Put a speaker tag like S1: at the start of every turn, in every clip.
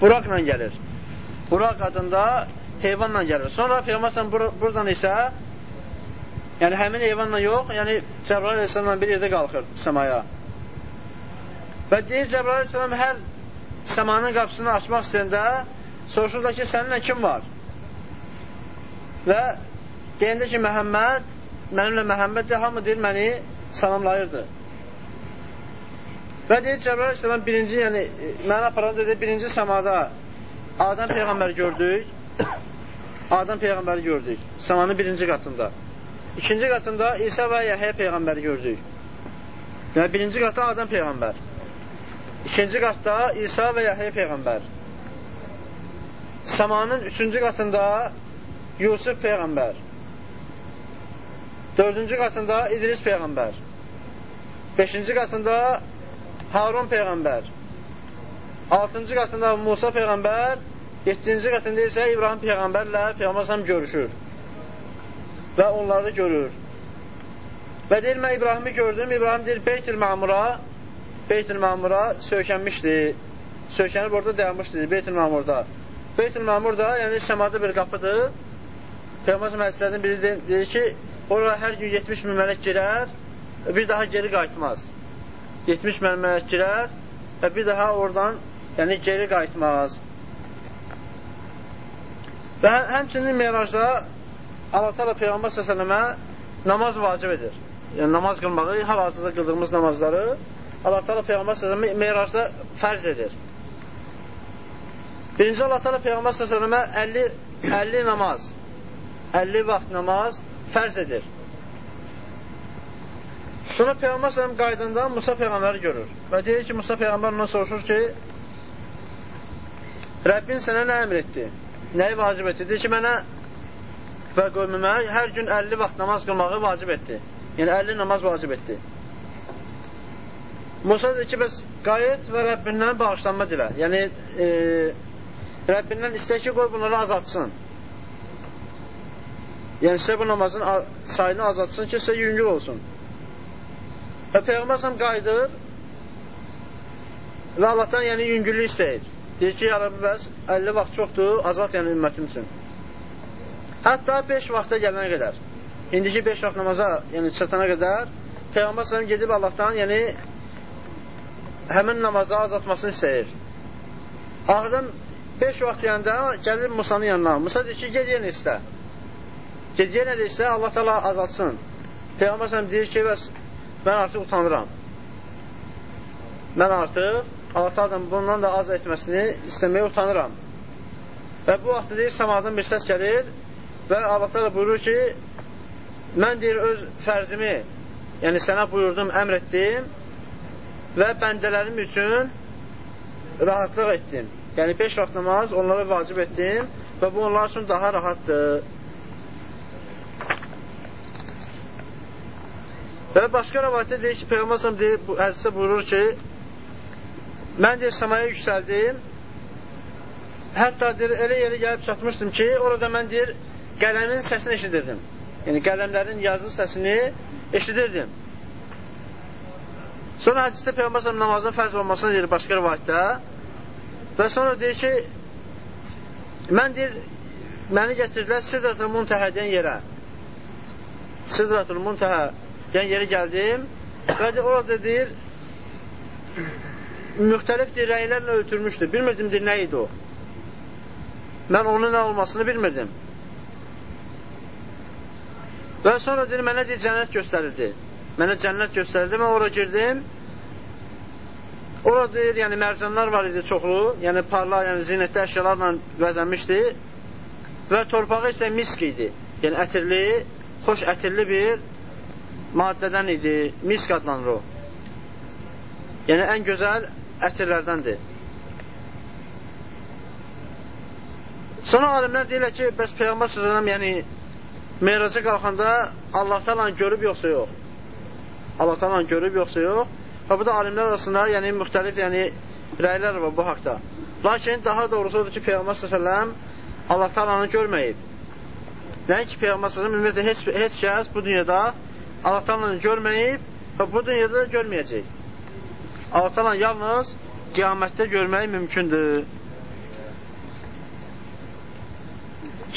S1: Buraqla gəlir. Buraq adında heyvanla gəlir. Sonra Peyğəmbər bur buradan isə yəni həmin heyvanla yox, yəni Cəbrail əleyhissalamla bir yerdə qalxır səmaya. Və deyir Cəbrail əleyhissalam hər səmanın qapısını açmaq istəyəndə soruşurlar ki, səninlə kim var? Və deyəndə ki, Məhəmməd, mənimlə Məhəmməd də hamı deyir, məni salamlayırdı. Və deyir Cəbrail əleyhissalam birinci, yəni mənə aparan dedi, birinci səmada Adəm peyğəmbəri gördük. Adəm peyğəmbəri gördük. Səmanın birinci qatında. İkinci qatında İsa və Yəhyə peyğəmbəri gördük. Yəni birinci qatda Adəm peyğəmbər. İkinci qatda İsa və Yəhyə peyğəmbər. Səmanın üçüncü qatında Yusuf peyğəmbər. Dördüncü qatında İdris peyğəmbər. Beşinci qatında Harun peyğəmbər. Altıncı qatında Musa peyğəmbər. Yeddinci qatında isə İbrahim peyğəmbərlə Peyğəmbər görüşür. Və onları görür. Və deyir, mən İbrahimi gördüm. İbrahim deyir, Beytil Mamura Beytil Mamura söykənmişdi. Söykənib orada dayanmışdı Beytil Mamurda. Beytil Mamur da, yəni səmada bir qapıdır. Peyğəmbər hədislərdən biri deyir ki, oraya hər gün 70 min mələk girər, bir daha geri qayıtmaz. 70 min mələk girər və bir daha oradan yəni geri qayıtmaz. Və hə, həmçinin merajda Allah Teala Peyğəmbər s.ə.və namaz vacib edir. Yəni namaz qılmağı, hal-hazırda qıldığımız namazları Allah Teala Peyğəmbər s.ə.və merajda fərz edir. Birinci Allah Teala Peyğəmbər s.ə.və 50, 50 namaz, 50 vaxt namaz fərz edir. Sonra Peyğəmbər s.ə.v qaydında Musa Peyğəmbəri görür və deyir ki, Musa Peyğəmbər ondan soruşur ki, Rəbbin sənə nə əmr etdi? Nəyi vacib etdi? Deyir ki, mənə və qövmümə hər gün 50 vaxt namaz qılmağı vacib etdi. Yəni 50 namaz vacib etdi. Musa deyir ki, bəs qayıt və Rəbbindən bağışlanma dilə. Yəni, e, Rəbbindən istək ki, qoy bunları azaltsın. Yəni, sizə bu namazın sayını azaltsın ki, sizə yüngül olsun. Və Peyğəmbər qayıdır və Allahdan yəni yüngüllük istəyir. Deyir ki, ya Rabbi, bəs 50 vaxt çoxdur, azalt yəni ümmətim üçün. Hətta 5 vaxta gələnə qədər. İndiki 5 vaxt namaza yəni çatana qədər Peyğəmbər səhəm gedib Allahdan yəni həmin namazda azaltmasını istəyir. Axırdan 5 vaxt deyəndə gəlir Musanın yanına. Musa deyir ki, ged yenə istə. Ged yenə də istə, Allah təala azaltsın. Peyğəmbər səhəm deyir ki, bəs mən artıq utanıram. Mən artıq Allah bundan da az etməsini istəməyə utanıram. Və bu vaxtda deyir, səmadan bir səs gəlir və Allah təala buyurur ki, mən deyir, öz fərzimi, yəni sənə buyurdum, əmr etdim və bəndələrim üçün rahatlıq etdim. Yəni 5 vaxt namaz onlara vacib etdim və bu onlar üçün daha rahatdır. Və başqa rəvayətdə deyir ki, Peyğəmbər deyir, bu hədisdə buyurur ki, mən deyir, səmaya yüksəldim, hətta deyir, elə yerə gəlib çatmışdım ki, orada mən deyir, qələmin səsini eşidirdim. Yəni, qələmlərin yazı səsini eşidirdim. Sonra hədisdə Peyğəmbər namazın fərz olmasını deyir başqa rəvayətdə, Və sonra deyir ki, mən deyir, məni gətirdilər Sidratul Muntəhə deyən yerə. Sidratul Muntəhə deyən yerə gəldim və orada deyir, müxtəlif deyir, rəylərlə ötürmüşdür. Bilmirdim deyir, nə idi o. Mən onun nə olmasını bilmirdim. Və sonra deyir, mənə deyir, cənnət göstərildi. Mənə cənnət göstərildi, mən ora girdim Orada deyir, yəni mərcanlar var idi çoxlu, yəni parla, yəni zinətli əşyalarla vəzənmişdi və torpağı isə misk idi. Yəni ətirli, xoş ətirli bir maddədən idi, misk adlanır o. Yəni ən gözəl ətirlərdəndir. Sonra alimlər deyirlər ki, bəs Peyğəmbər sözələm, yəni meyraca qalxanda Allah talan görüb yoxsa yox. Allah talan görüb yoxsa yox. Və bu da alimlər arasında yəni müxtəlif yəni rəylər var bu haqda. Lakin daha doğrusu odur ki, Peyğəmbər s.ə.v Allah talanı görməyib. Nəinki Peyğəmbər s.ə.v ümumiyyətlə heç, heç kəs bu dünyada Allah talanı görməyib və bu dünyada da görməyəcək. Allah talanı yalnız qiyamətdə görmək mümkündür.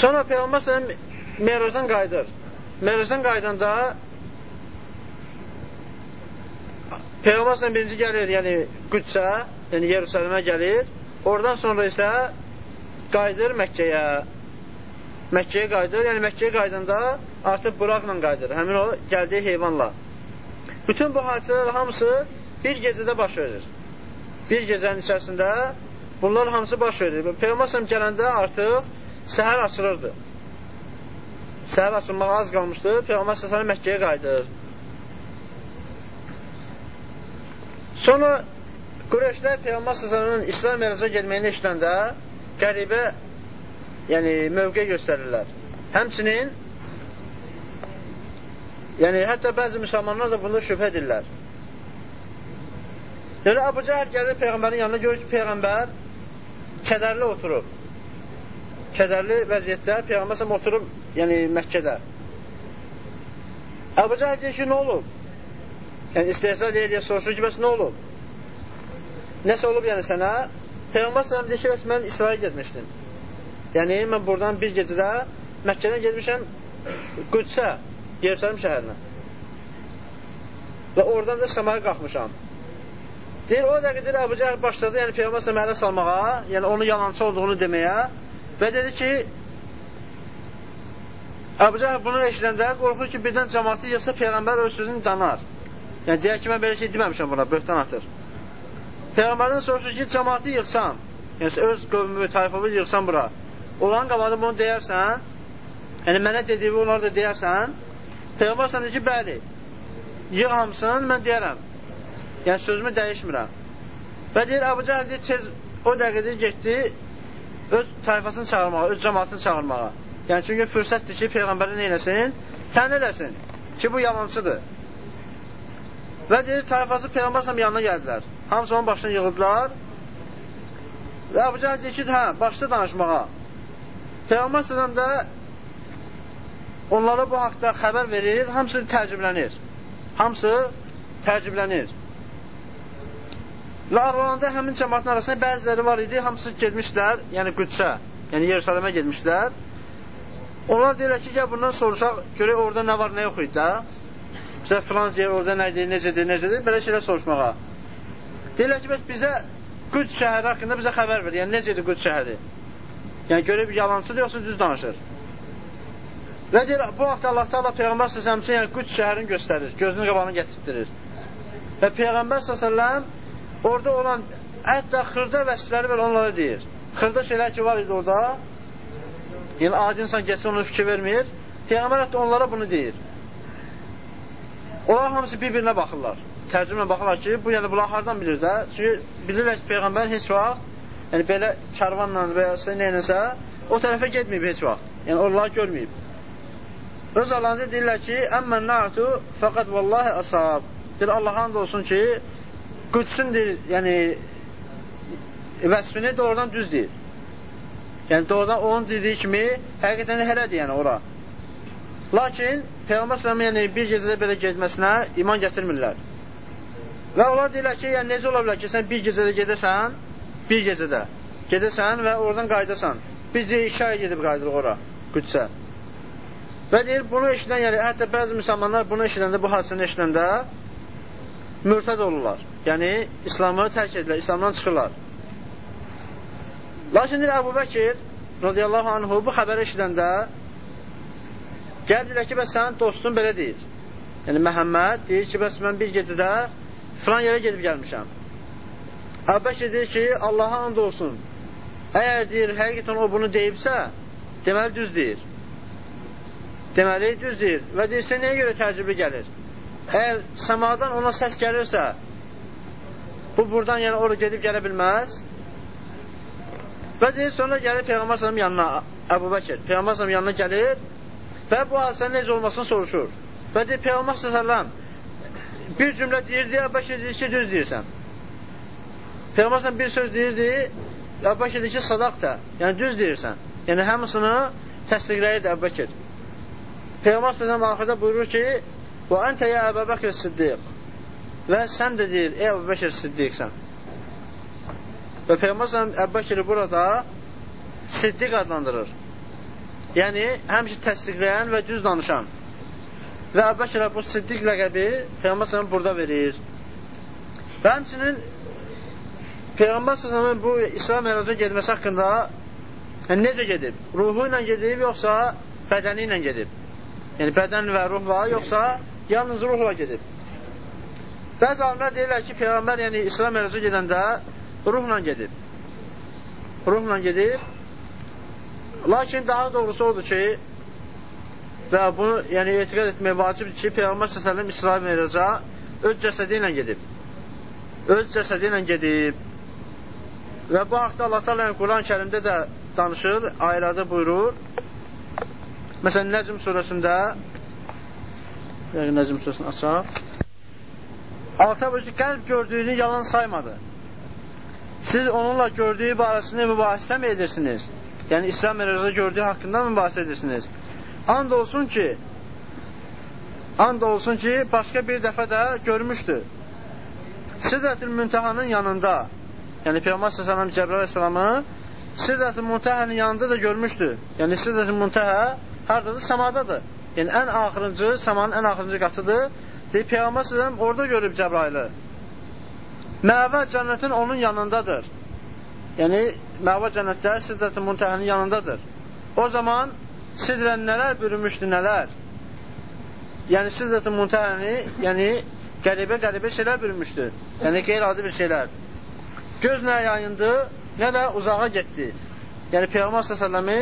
S1: Sonra Peyğəmbər sələm Merozdan qayıdır. Merozdan qayıdanda Peyğəmbər sələm birinci gəlir, yəni Qüdsə, yəni Yerusəlimə gəlir. Oradan sonra isə qayıdır Məkkəyə. Məkkəyə qayıdır, yəni Məkkəyə qayıdanda artıq Buraqla qayıdır, həmin o gəldiyi heyvanla. Bütün bu hadisələr hamısı bir gecədə baş verir. Bir gecənin içərisində bunlar hamısı baş verir. Peyğəmbər gələndə artıq səhər açılırdı. Səhər açılmağa az qalmışdı. Peyğəmbər s.ə.v Məkkəyə qayıdır. Sonra Qureyşlər Peyğəmbər s.ə.v-in İslam mərəcə getməyini eşidəndə qəribə yəni, mövqə göstərirlər. Həmçinin yəni, hətta bəzi müsəlmanlar da bunda şübhə edirlər. Yəni, Əbu Cəhər gəlir Peyğəmbərin yanına, görür ki, Peyğəmbər kədərli oturub kədərli vəziyyətdə Peyğəmbər səhəm oturub, yəni Məkkədə. Əbu Cəhəl deyir ki, nə olub? Yəni, istehsal deyir, deyə soruşur ki, bəs nə olub? Nəsə olub yəni sənə? Peyğəmbər səhəm deyir ki, bəs mən İsraya getmişdim. Yəni, mən buradan bir gecədə Məkkədən getmişəm Qüdsə, Yerusəlim şəhərinə. Və oradan da səmaya qalxmışam. Deyir, o dəqiqə deyir, Əbu Cəhəl başladı, yəni Peyğəmbər səhəm ələ salmağa, yəni onun yalancı olduğunu deməyə Və dedi ki, Əbu Cəhəl bunu eşidəndə qorxur ki, birdən cəmatı yığsa Peyğəmbər öz sözünü danar. Yəni, deyək ki, mən belə şey deməmişəm buna, böhtan atır. Peyğəmbərdən soruşur ki, cəmatı yığsam, yəni öz qövmü, tayfamı yığsam bura, olan qabada bunu deyərsən, yəni mənə dediyi onları da deyərsən, Peyğəmbər sən ki, bəli, yığ hamısını, mən deyərəm. Yəni, sözümü dəyişmirəm. Və deyir, Əbu Cəhəl deyir, tez o dəqiqədə getdi, öz tayfasını çağırmağa, öz cəmatını çağırmağa. Yəni, çünki fürsətdir ki, Peyğəmbəri neyləsin? Tən eləsin ki, bu yalancıdır. Və deyir, tayfası Peyğəmbər səhəm yanına gəldilər. Hamısı onun başına yığıldılar. Və Əbu Cəhəl deyir ki, hə, başda danışmağa. Peyğəmbər səhəm də onlara bu haqda xəbər verir, hamısı təəccüblənir. Hamısı təəccüblənir. Və aralarında həmin cəmatın arasında bəziləri var idi, hamısı getmişlər, yəni Qüdsə, yəni Yerusəlimə getmişlər. Onlar deyirlər ki, gəl bundan soruşaq, görək orada nə var, nə yox idi də. Bizə filan yer orada nə edir, necədir, necədir, belə şeylər soruşmağa. Deyirlər ki, bəs bizə Qüds şəhəri haqqında bizə xəbər ver, yəni necədir Qüds şəhəri? Yəni görüb yalancıdır, yoxsa düz danışır. Və deyir, bu vaxt Allah Taala Peyğəmbər sallallahu yəni Qüds şəhərini göstərir, gözünün qabağına gətirdirir. Və Peyğəmbər sallallahu orada olan hətta xırda vəsfləri belə onlara deyir. Xırda şeylər ki, var idi orada, yəni adi insan geçsin onu fikir vermir, Peyğəmbər hətta onlara bunu deyir. Onlar hamısı bir-birinə baxırlar. Tərcümə baxırlar ki, bu yəni bunlar hardan bilir də? Çünki bilirlər ki, Peyğəmbər heç vaxt yəni belə karvanla və ya neyləsə o tərəfə getməyib heç vaxt. Yəni onlar görməyib. Öz Allahında deyirlər ki, əmmən na'tu fəqət vallahi əsab. Deyir, Allah and olsun ki, Qüdsün deyir, yəni vəsfini doğrudan düz deyir. Yəni doğrudan onun dediyi kimi həqiqətən də hələdir yəni ora. Lakin Peyğəmbər sallallahu yəni bir gecədə belə getməsinə iman gətirmirlər. Və onlar deyirlər ki, yəni necə ola bilər ki, sən bir gecədə gedəsən, bir gecədə gedəsən və oradan qayıdasan. Biz deyir, iki ay gedib qayıdırıq ora, Qüdsə. Və deyir, bunu eşidən, yəni hətta bəzi müsəlmanlar bunu eşidəndə, bu hadisəni eşidəndə mürtəd olurlar. Yəni, İslamı tərk edirlər, İslamdan çıxırlar. Lakin deyir, Əbu Bəkir radiyallahu anhu bu xəbəri eşidəndə gəlib deyir ki, bəs sənin dostun belə deyir. Yəni, Məhəmməd deyir ki, bəs mən bir gecədə filan yerə gedib gəlmişəm. Əbu Bəkir deyir ki, Allaha and olsun. Əgər deyir, həqiqətən o bunu deyibsə, deməli düz deyir. Deməli, düz deyir. Və deyirsə, nəyə görə təəccüblü gəlir? Əgər səmadan ona səs gəlirsə, bu buradan yəni ora gedib gələ bilməz. Və deyir, sonra gəlir Peyğəmbər sələm yanına, Əbu Bəkir, Peyğəmbər sələm yanına gəlir və bu hadisənin necə olmasını soruşur. Və deyir, Peyğəmbər sələm bir cümlə deyirdi, Əbu Bəkir deyir ki, düz deyirsən. Peyğəmbər bir söz deyirdi, Əbu Bəkir deyir ki, sadaq da, yəni düz deyirsən. Yəni, həmsini təsdiqləyirdi Əbu Bəkir. Peyğəmbər sələm axırda buyurur ki, Və əntə yə Əbə Bəkir Siddiq. Və sən də deyir, ey Əbə Bəkir Siddiqsən. Və Peyğəmbər Əbə Bəkiri burada Siddiq adlandırır. yəni həmişə təsdiqləyən və düz danışan. Və Əbəkirə bu siddiq ləqəbi Peyğəmbər burada verir. Və həmçinin Peyğəmbər s.ə.v bu İsra meraca gedməsi haqqında yəni, necə gedib? Ruhu ilə gedib, yoxsa bədəni ilə gedib? Yəni, bədən və ruhla, yoxsa yalnız ruhla gedib? Bəzi alimlər deyirlər ki, Peyğəmbər yəni İsra meraca gedəndə ruhla gedib. Ruhla gedib. Lakin daha doğrusu odur ki, və bunu yəni etiqad etmək vacibdir ki, Peyğəmbər s.ə.v İsra meraca öz cəsədi ilə gedib. Öz cəsədi ilə gedib. Və bu haqda Allah Teala Quran-ı Kərimdə də danışır, ayələrdə buyurur. Məsələn, Nəcm surəsində Nəcm surəsini açaq. Allah özü qəlb gördüyünü yalan saymadı. Siz onunla gördüyü barəsində mübahisə mi edirsiniz? Yəni, İslam mərəzə gördüyü haqqında mübahisə edirsiniz? And olsun ki, and olsun ki, başqa bir dəfə də görmüşdü. Sidrətül Müntehanın yanında, yəni Peyğəmbər s.ə.v Cəbrəl əsəlamı Sidrətül Müntəhənin yanında da görmüşdü. Yəni Sidrətül Müntəhə haradadır? Səmadadır. Yəni ən axırıncı, səmanın ən axırıncı qatıdır. Deyir, Peyğəmbər s.ə.v orada görüb Cəbrailı. Məvə cənnətin onun yanındadır. Yəni, məvə cənnətdə Sidrətül Müntəhənin yanındadır. O zaman Sidrən nələr bürümüşdü, nələr? Yəni, Sidrətül Müntəhəni, yəni, qəribə-qəribə şeylər bürümüşdü. Yəni, qeyri-adi bir şeylər. Göz nə yayındı? nə də uzağa getdi. Yəni Peyğəmbər s.ə.v-i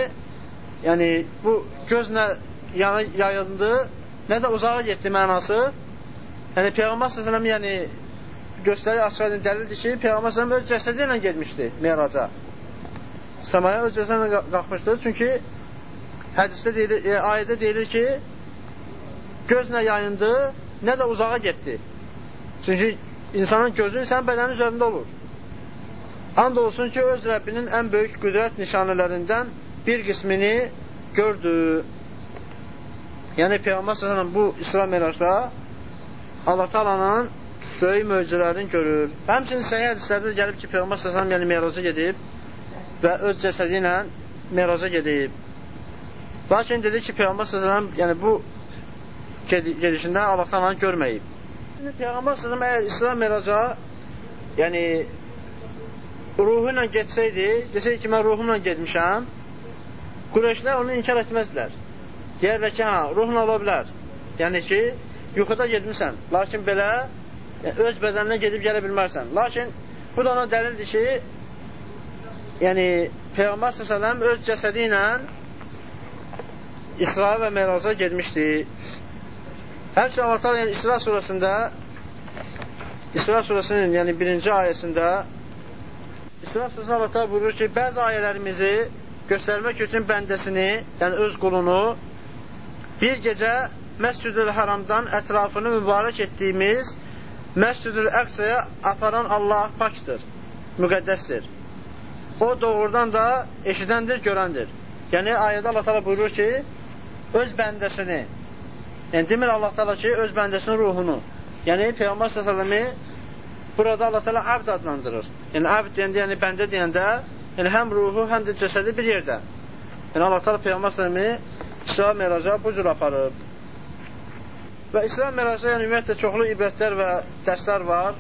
S1: yəni bu gözlə yayıldı, nə də uzağa getdi mənası. Yəni Peyğəmbər s.ə.v yəni göstəri açıq dəlildir ki, Peyğəmbər s.ə.v öz cəsədi ilə getmişdi meraca. Səmaya öz cəsədi ilə qalxmışdı. Çünki hədisdə deyilir, e, ayədə deyilir ki, gözlə yayındı, nə də uzağa getdi. Çünki insanın gözü insan bədənin üzərində olur. And olsun ki, öz Rəbbinin ən böyük qüdrət nişanələrindən bir qismini gördü. Yəni, Peyğəmbər s.ə.v bu İsra merajda Allah talanın böyük möcüzələrini görür. Həmçinin səhiyyə hədislərdə gəlib ki, Peyğəmbər s.ə.v yəni meraca gedib və öz cəsədi ilə meraca gedib. Lakin dedi ki, Peyğəmbər s.ə.v yəni bu gedişində Allah talanı görməyib. Peyğəmbər s.ə.v əgər İsra meraca yəni ruhu ilə getsəydi, desəydi ki, mən ruhumla getmişəm, Qureyşlər onu inkar etməzdilər. Deyərlər ki, hə, ruhla ola bilər. Yəni ki, yuxuda getmirsən, lakin belə yəni, öz bədəninə gedib gələ bilmərsən. Lakin bu da ona dəlildir ki, yəni Peyğəmbər s.ə.v öz cəsədi ilə İsra və Meraca getmişdi. Həmçinin Allah yəni İsra surəsində İsra surəsinin yəni birinci ayəsində İsra Allah buyurur ki, bəzi ayələrimizi göstərmək üçün bəndəsini, yəni öz qulunu bir gecə Məscid-ül Haramdan ətrafını mübarək etdiyimiz Məscid-ül Əqsəyə aparan Allah pakdır, müqəddəsdir. O doğrudan da eşidəndir, görəndir. Yəni, ayədə Allah təala buyurur ki, öz bəndəsini, yəni demir Allah təala ki, öz bəndəsinin ruhunu, yəni Peyğəmbər s.ə.v-i Burada Allah təala abd adlandırır. Yəni abd deyəndə, yəni bəndə deyəndə, yəni həm ruhu, həm də cəsədi bir yerdə. Yəni Allah təala Peyğəmbər sallallahu İsra meraca bu cür aparıb. Və İsra meracda yəni ümumiyyətlə çoxlu ibrətlər və dərslər var,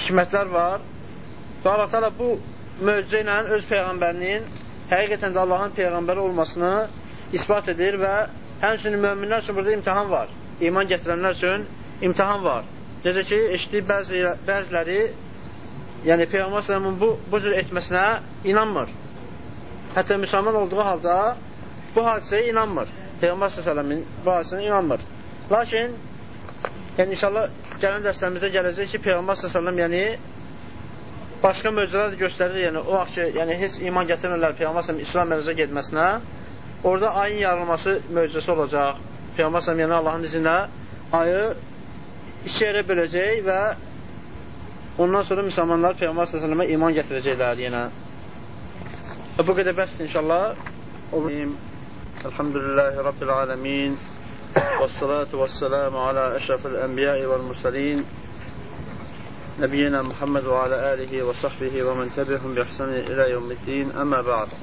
S1: hikmətlər var. Və Allah təala bu möcüzə ilə öz peyğəmbərinin həqiqətən də Allahın peyğəmbəri olmasını isbat edir və həmçinin möminlər üçün burada imtahan var. İman gətirənlər üçün imtahan var. Necə ki, eşitdik bəzi, bəziləri, yəni Peyğəmbər s.ə.v-in bu, bu cür etməsinə inanmır. Hətta müsəlman olduğu halda bu hadisəyə inanmır. Peyğəmbər s.ə.v-in bu hadisəyə inanmır. Lakin, yəni inşallah gələn dərslərimizdə gələcək ki, Peyğəmbər s.ə.v yəni başqa möcüzələr də göstərir, yəni o vaxt ki, yəni heç iman gətirmirlər Peyğəmbər s.ə.v İslam mərəzə getməsinə, orada ayın yarılması möcüzəsi olacaq. Peyğəmbər s.ə.v yəni Allahın izinlə ayı iki yerə böləcək və ondan sonra müsəlmanlar Peyğəmbər s.ə.və iman gətirəcəklər yenə. Bu qədər bəsdir inşallah. Elhamdülillahi Rabbil aləmin və salatu və selamu alə əşrafil ənbiyai vəl mürsəlin alə alihi və sahbihi və mən təbihum bi ihsani ilə yevmiddin. Əmmə ba'd.